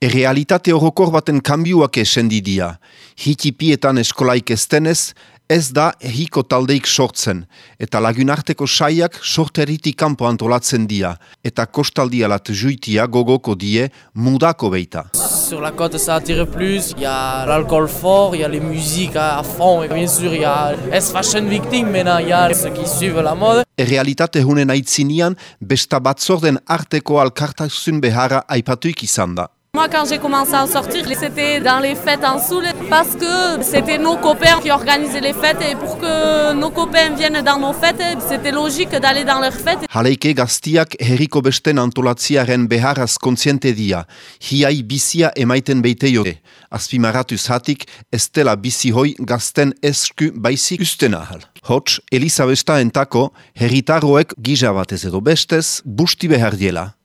Errealitate horokor baten kanbiuak esendidia. Hitipietan eskolaik estenez, ez da ehiko taldeik sortzen, eta lagunarteko saiak sorteritik kanpo antolatzen dia, eta kostaldialat juitia gogoko die mudako beita. Sur la côte, ça attire plus. Il y a l'alcool fort, il y a les musiques à fond. Et bien sûr, il y a les fashion victimes, maintenant il y a ceux qui suivent la mode. Errealitate hunen aitzinian, besta batzorden arteko alkartasun beharra aipatuik izan da. Moi, quand j'ai commencé à sortir, c'était dans les fêtes en Soule parce que c'était nos copains qui organisaient les fêtes et pour que nos copains viennent dans nos fêtes, c'était logique d'aller dans leurs fêtes. Haleike gaztiak herriko besten antolatziaren beharraz kontziente dia, hiai bizia emaiten beite jote. Azpimaratuz hatik, ez dela bizi hoi gazten esku baizik usten ahal. Hots, Elisabesta entako, herritarroek batez edo bestez, busti behar diela.